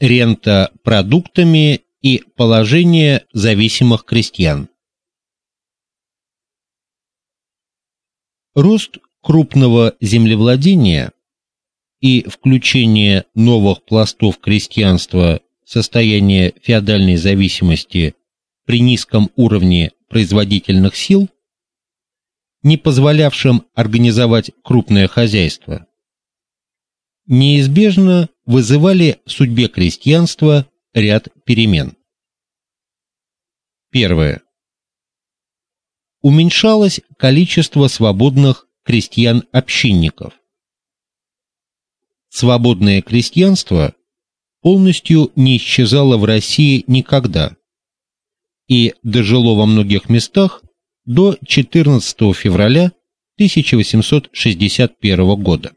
рента продуктами и положение зависимых крестьян. Рост крупного землевладения и включение новых пластов крестьянства в состояние феодальной зависимости при низком уровне производительных сил, не позволявшим организовать крупное хозяйство, неизбежно вызывали в судьбе крестьянства ряд перемен. Первое. Уменьшалось количество свободных крестьян-общинников. Свободное крестьянство полностью не исчезало в России никогда и дожило во многих местах до 14 февраля 1861 года.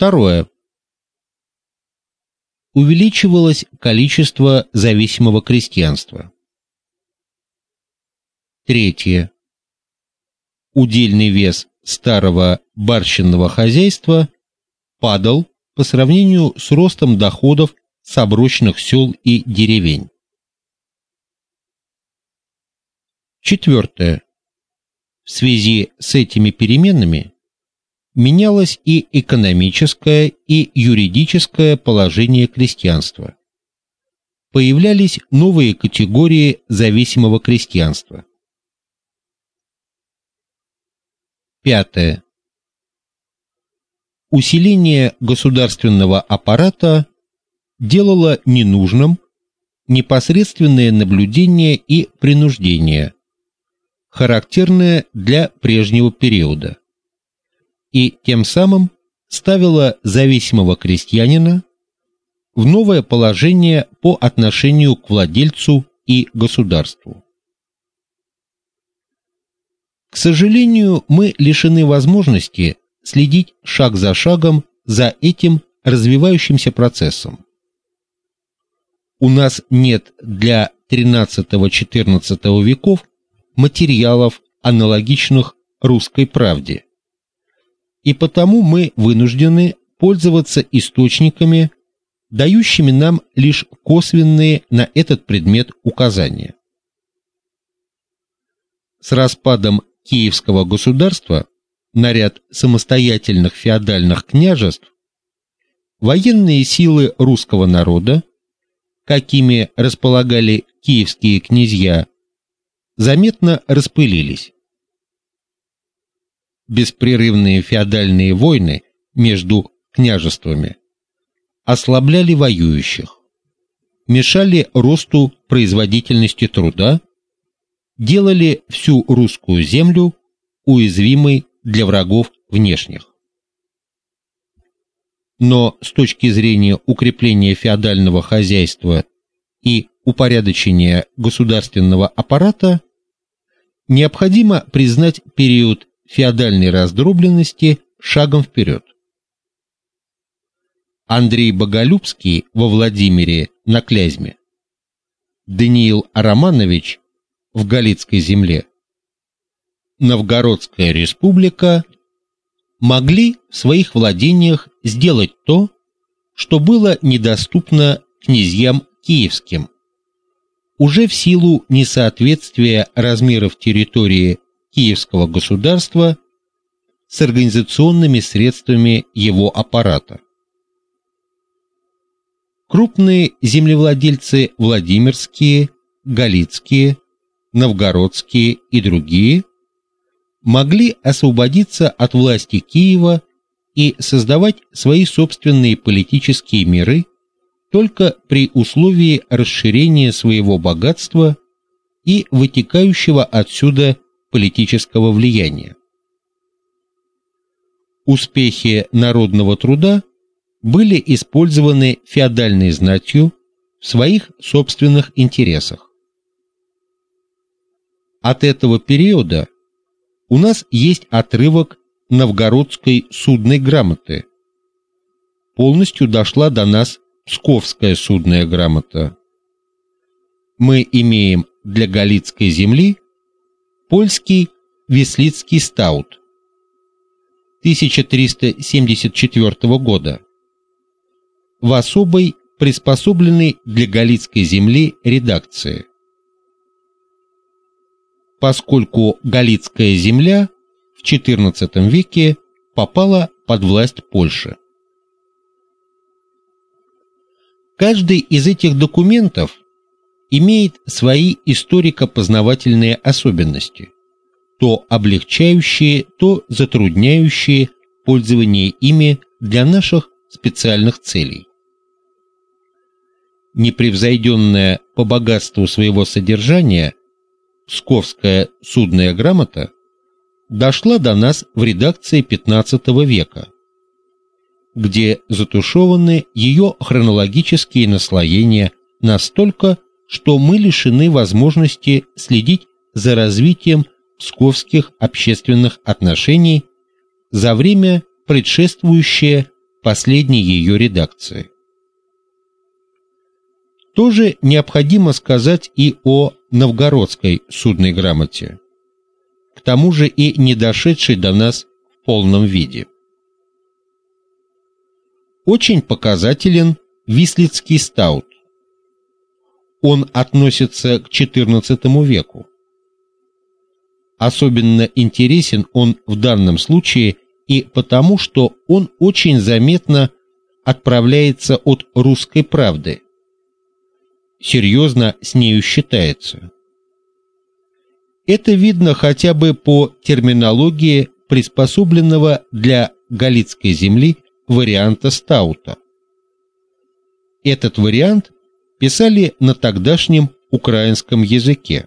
Второе. Увеличивалось количество зависимого крестьянства. Третье. Удельный вес старого барщинного хозяйства падал по сравнению с ростом доходов с оброчных сел и деревень. Четвертое. В связи с этими переменами менялось и экономическое, и юридическое положение крестьянства. Появлялись новые категории зависимого крестьянства. Пятое. Усиление государственного аппарата делало ненужным непосредственное наблюдение и принуждение, характерное для прежнего периода и тем самым ставила зависимого крестьянина в новое положение по отношению к владельцу и государству. К сожалению, мы лишены возможности следить шаг за шагом за этим развивающимся процессом. У нас нет для XIII-XIV веков материалов, аналогичных русской правде и потому мы вынуждены пользоваться источниками, дающими нам лишь косвенные на этот предмет указания. С распадом Киевского государства на ряд самостоятельных феодальных княжеств военные силы русского народа, какими располагали киевские князья, заметно распылились беспрерывные феодальные войны между княжествами. Ослабляли воюющих, мешали росту производительности труда, делали всю русскую землю уязвимой для врагов внешних. Но с точки зрения укрепления феодального хозяйства и упорядочения государственного аппарата необходимо признать период феодальной раздробленности шагом вперед. Андрей Боголюбский во Владимире на Клязьме, Даниил Романович в Галицкой земле, Новгородская республика могли в своих владениях сделать то, что было недоступно князьям киевским. Уже в силу несоответствия размеров территории Киевского государства с организационными средствами его аппарата. Крупные землевладельцы Владимирские, Галицкие, Новгородские и другие могли освободиться от власти Киева и создавать свои собственные политические миры только при условии расширения своего богатства и вытекающего отсюда политического влияния. Успехи народного труда были использованы феодальной знатью в своих собственных интересах. От этого периода у нас есть отрывок новгородской судной грамоты. Полностью дошла до нас Псковская судная грамота. Мы имеем для галицкой земли Польский Веслицкий стаут 1374 года. в особой, приспособленной для галицкой земли редакции. Поскольку галицкая земля в XIV веке попала под власть Польши. Каждый из этих документов имеет свои историко-познавательные особенности, то облегчающие, то затрудняющие пользование ими для наших специальных целей. Непревзойденная по богатству своего содержания Псковская судная грамота дошла до нас в редакции XV века где затушеваны ее хронологические наслоения настолько, что мы лишены возможности следить за развитием псковских общественных отношений за время, предшествующее последней ее редакции. Тоже необходимо сказать и о новгородской судной грамоте, к тому же и не дошедшей до нас в полном виде. Очень показателен Вислицкий стаут. Он относится к XIV веку. Особенно интересен он в данном случае и потому, что он очень заметно отправляется от русской правды. Серьезно с нею считается. Это видно хотя бы по терминологии приспособленного для галицкой земли варианта Стаута. Этот вариант писали на тогдашнем украинском языке,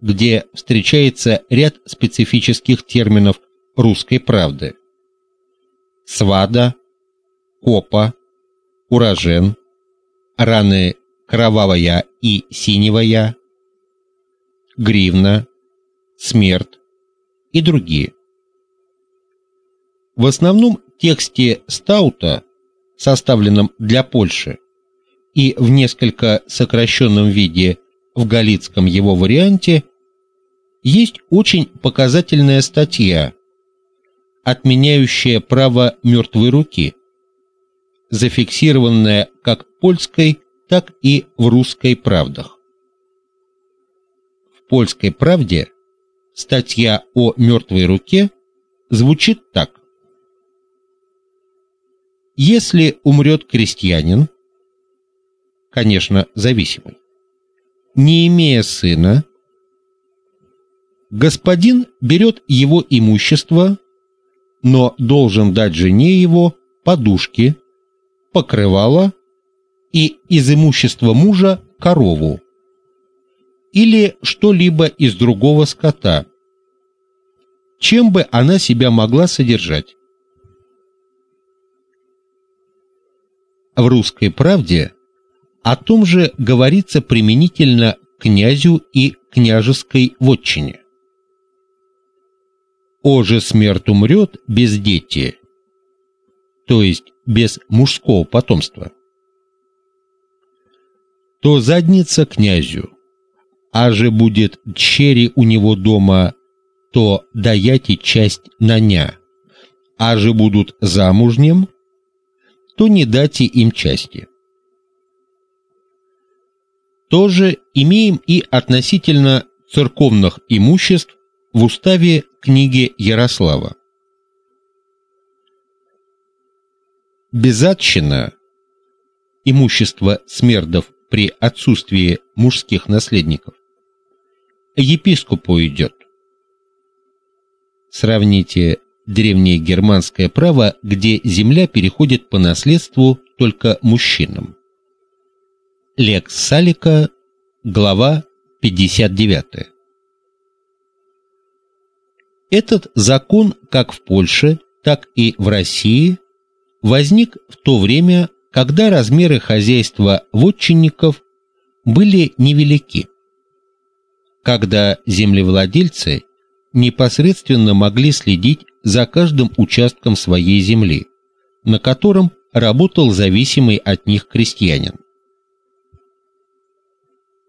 где встречается ряд специфических терминов русской правды. Свада, копа, урожен, раны кровавая и синевая, гривна, смерть и другие. В основном тексте Стаута, составленном для Польши, и в несколько сокращенном виде в галицком его варианте, есть очень показательная статья, отменяющая право мертвой руки, зафиксированная как в польской, так и в русской правдах. В польской правде статья о мертвой руке звучит так: если умрет крестьянин, конечно, зависимый, не имея сына, господин берет его имущество, но должен дать жене его подушки, покрывало и из имущества мужа корову или что-либо из другого скота, чем бы она себя могла содержать. в русской правде о том же говорится применительно князю и княжеской вотчине. О же смерть умрет без дети, то есть без мужского потомства. То задница князю, а же будет чери у него дома, то даяти часть наня, а же будут замужним, то не дайте им части. Тоже имеем и относительно церковных имуществ в уставе книги Ярослава. Безатщина имущество смердов при отсутствии мужских наследников епископу идет. Сравните древнее германское право, где земля переходит по наследству только мужчинам. Лекс Салика, глава 59. Этот закон как в Польше, так и в России возник в то время, когда размеры хозяйства вотчинников были невелики. Когда землевладельцы непосредственно могли следить за каждым участком своей земли, на котором работал зависимый от них крестьянин.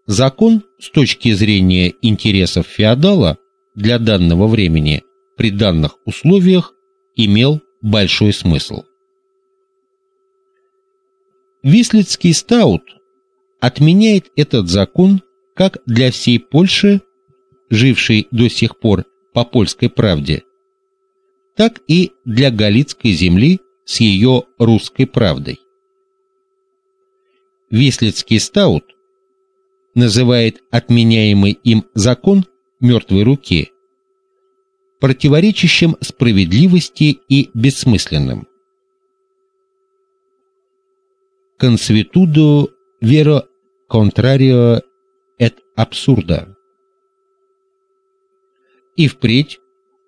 Закон с точки зрения интересов феодала для данного времени при данных условиях имел большой смысл. Вислицкий стаут отменяет этот закон как для всей Польши, жившей до сих пор по польской правде, так и для галицкой земли с ее русской правдой. Вислицкий стаут называет отменяемый им закон мертвой руки противоречащим справедливости и бессмысленным. Consuetudo vero contrario et absurda. И впредь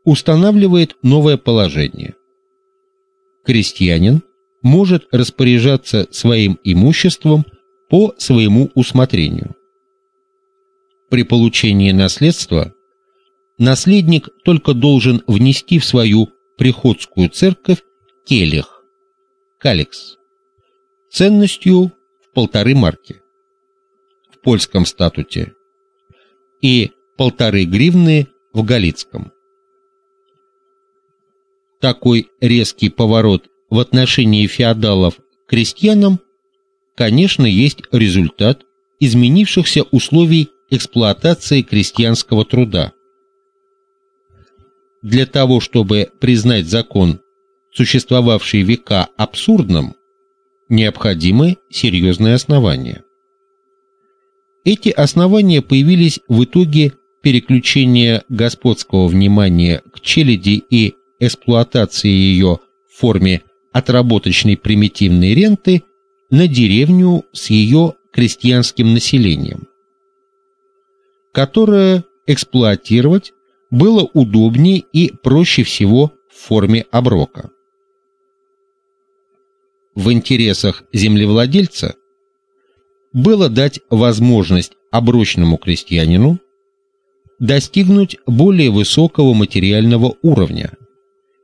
устанавливает новое положение. Крестьянин может распоряжаться своим имуществом по своему усмотрению. При получении наследства наследник только должен внести в свою приходскую церковь келих, каликс, ценностью в полторы марки в польском статуте и полторы гривны в галицком. Такой резкий поворот в отношении феодалов к крестьянам, конечно, есть результат изменившихся условий эксплуатации крестьянского труда. Для того, чтобы признать закон, существовавший века абсурдным, необходимы серьезные основания. Эти основания появились в итоге переключения господского внимания к челяди и эксплуатации ее в форме отработочной примитивной ренты на деревню с ее крестьянским населением, которое эксплуатировать было удобнее и проще всего в форме оброка. В интересах землевладельца было дать возможность оброчному крестьянину достигнуть более высокого материального уровня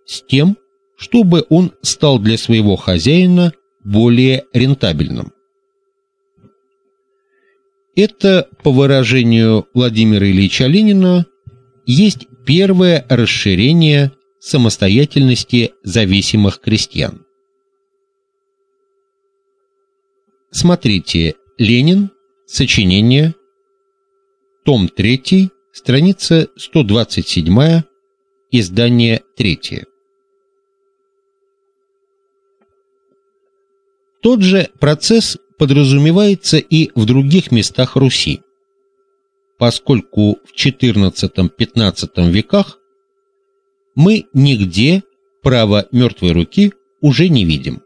с тем, чтобы он стал для своего хозяина более рентабельным. Это, по выражению Владимира Ильича Ленина, есть первое расширение самостоятельности зависимых крестьян. Смотрите Ленин, сочинение, том 3, страница 127, издание 3. Тот же процесс подразумевается и в других местах Руси поскольку в XIV-XV веках мы нигде права мертвой руки уже не видим.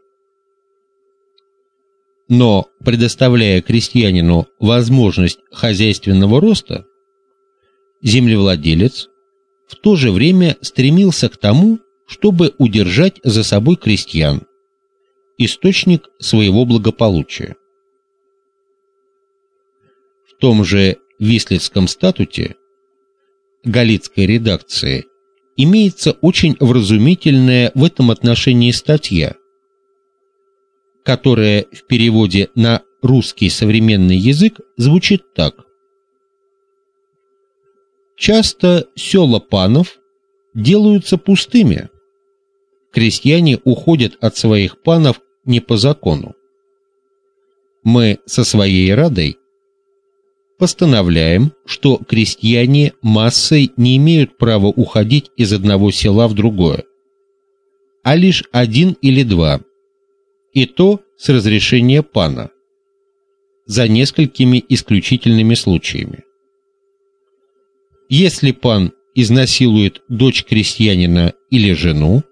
Но предоставляя крестьянину возможность хозяйственного роста, землевладелец в то же время стремился к тому, чтобы удержать за собой крестьян, источник своего благополучия. Том же Вислицком статуте галицкой редакции имеется очень вразумительная в этом отношении статья, которая в переводе на русский современный язык звучит так: Часто села панов делаются пустыми. Крестьяне уходят от своих панов не по закону. Мы со своей радой постановляем, что крестьяне массой не имеют права уходить из одного села в другое, а лишь один или два, и то с разрешения пана, за несколькими исключительными случаями. Если пан изнасилует дочь крестьянина или жену,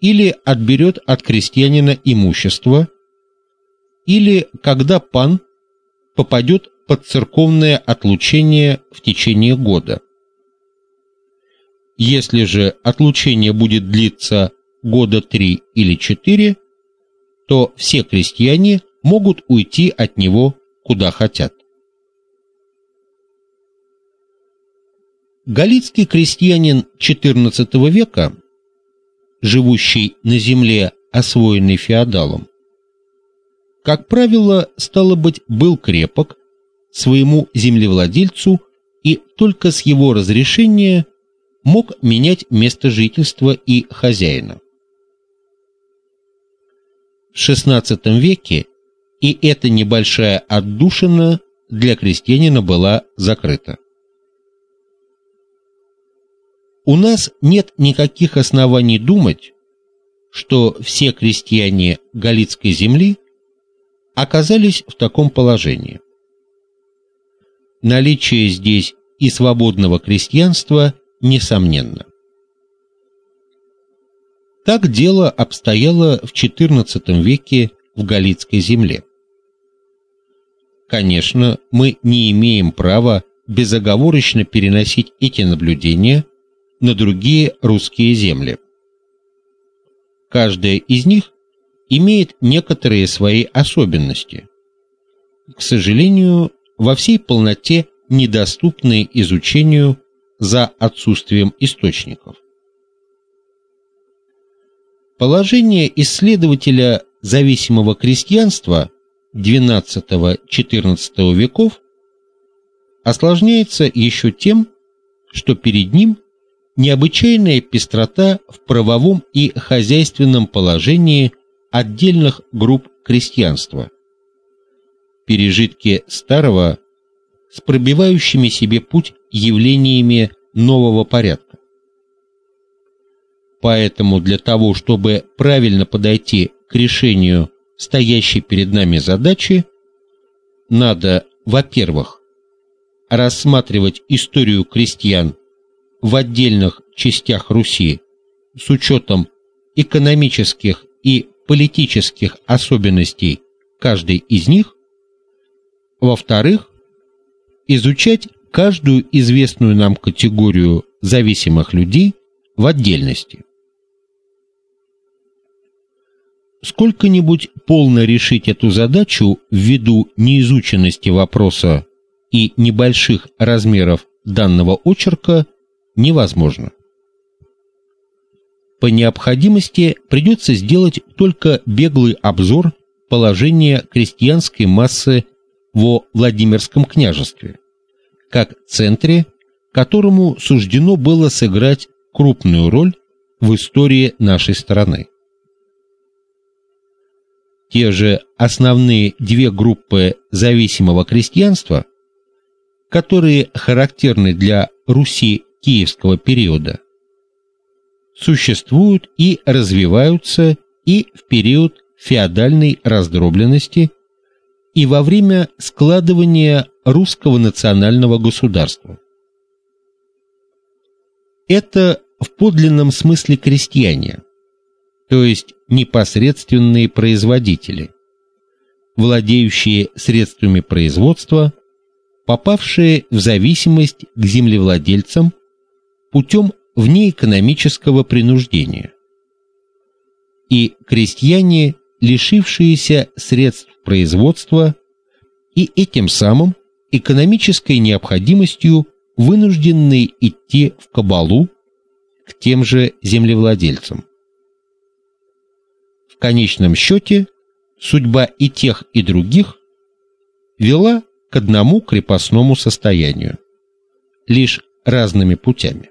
или отберет от крестьянина имущество, или когда пан попадет под церковное отлучение в течение года. Если же отлучение будет длиться года три или четыре, то все крестьяне могут уйти от него куда хотят. Галицкий крестьянин XIV века, живущий на земле, освоенной феодалом, как правило, стало быть, был крепок своему землевладельцу и только с его разрешения мог менять место жительства и хозяина. В XVI веке и эта небольшая отдушина для крестьянина была закрыта. У нас нет никаких оснований думать, что все крестьяне галицкой земли оказались в таком положении. Наличие здесь и свободного крестьянства несомненно. Так дело обстояло в XIV веке в галицкой земле. Конечно, мы не имеем права безоговорочно переносить эти наблюдения на другие русские земли. Каждая из них имеет некоторые свои особенности. К сожалению, во всей полноте недоступные изучению за отсутствием источников. Положение исследователя зависимого крестьянства XII-XIV веков осложняется еще тем, что перед ним необычайная пестрота в правовом и хозяйственном положении отдельных групп крестьянства. Пережитки старого с пробивающими себе путь явлениями нового порядка. Поэтому для того, чтобы правильно подойти к решению стоящей перед нами задачи, надо, во-первых, рассматривать историю крестьян в отдельных частях Руси с учетом экономических и политических особенностей каждой из них. Во-вторых, изучать каждую известную нам категорию зависимых людей в отдельности. Сколько-нибудь полно решить эту задачу ввиду неизученности вопроса и небольших размеров данного очерка невозможно. По необходимости придется сделать только беглый обзор положения крестьянской массы во Владимирском княжестве, как центре, которому суждено было сыграть крупную роль в истории нашей страны. Те же основные две группы зависимого крестьянства, которые характерны для Руси киевского периода, существуют и развиваются и в период феодальной раздробленности, и во время складывания русского национального государства. Это в подлинном смысле крестьяне, то есть непосредственные производители, владеющие средствами производства, попавшие в зависимость к землевладельцам путем внеэкономического принуждения. И крестьяне, лишившиеся средств производства и этим самым экономической необходимостью вынужденные идти в кабалу к тем же землевладельцам. В конечном счете судьба и тех, и других вела к одному крепостному состоянию, лишь разными путями.